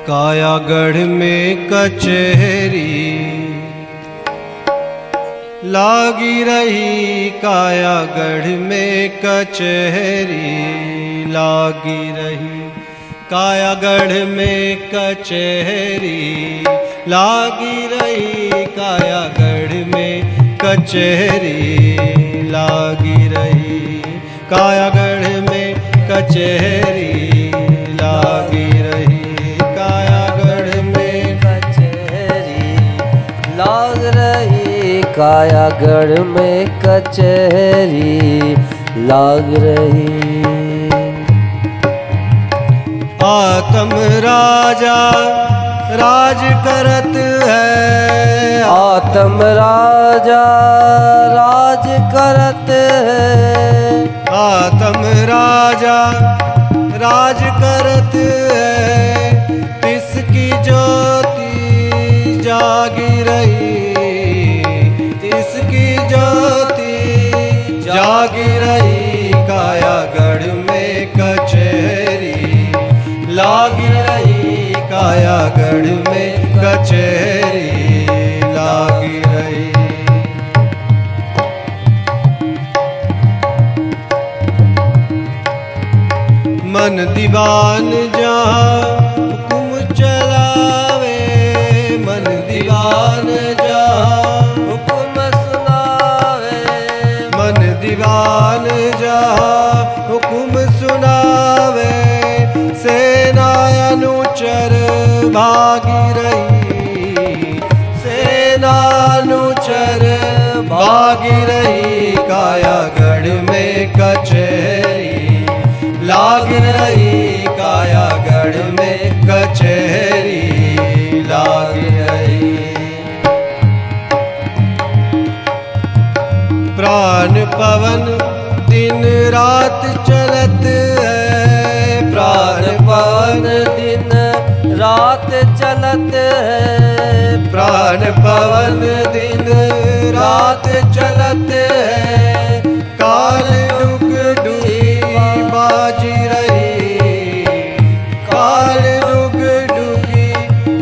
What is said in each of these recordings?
कायागढ़ में कचहरी। लागी रही कायागढ़ में कचहरी। लागी रही कायागढ़ में कचहरी। लागी रही कायागढ़ में कचहरी। लागी रही कायागढ़ में कचहरी। लाग रही कायागढ़ में कचहरी। लाग रही। आतम राजा राज करत है। आतम राजा राज करत है। आतम राजा राज करत है जागी रही कायागढ़ में कचहरी। लागी रही कायागढ़ में कचहरी। लागी रही। मन दीवान जहाँ हुकुम चलावे, मन दीवान जहाँ भागी रही सेना अनुचर भागी रही कायागढ़ में कचहरी, लाग रही कायागढ़ में कचहरी। लाग रही प्राण पवन दिन रात चलत है, प्राण पवन रात चलत है प्राण पवन दिन। रात चलत है काल डुग डुगी बाजी रही। काल डुग डुगी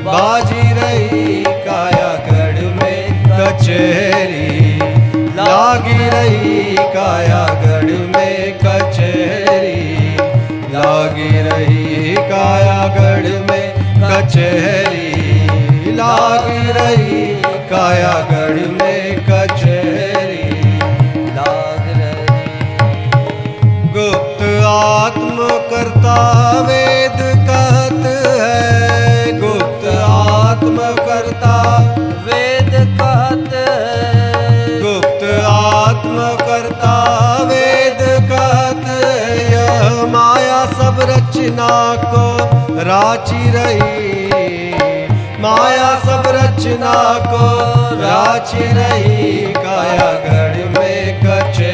बाजी रही, कायागढ़ में कचहरी। लागी रही, कायागढ़ में कचहरी। लागी रही, कायागढ़ में कचहरी लाग रही, कायागढ़ में कचहरी लाग रही। गुप्त आत्म करता वेद कहत है, गुप्त आत्म करता वेद कहत है। गुप्त आत्म करता वेद कहत यह माया सब रचना को राची रही। माया सब रचना को राची रही। काया गढ़ में कचे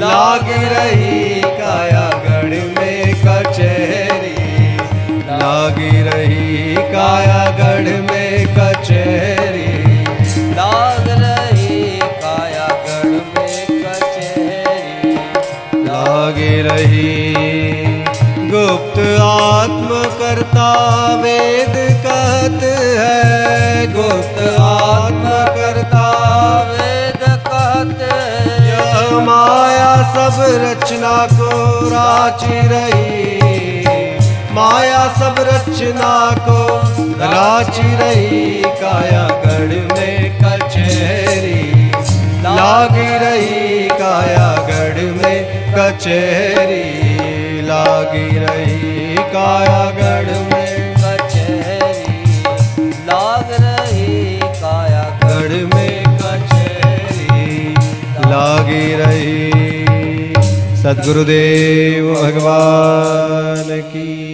लाग रही। कायागढ़ गुप्त आत्म करता वेद कहत है। गुप्त आत्म करता वेद कहत है। माया सब रचना को राची रही। माया सब रचना को राची रही। कायागढ़ में कचहरी लागी रही। कायागढ़ में कचहरी। लागी रही कायागढ़ में। कचहरी लाग रही कायागढ़ में। कचहरी लागी रही। सदगुरुदेव भगवान की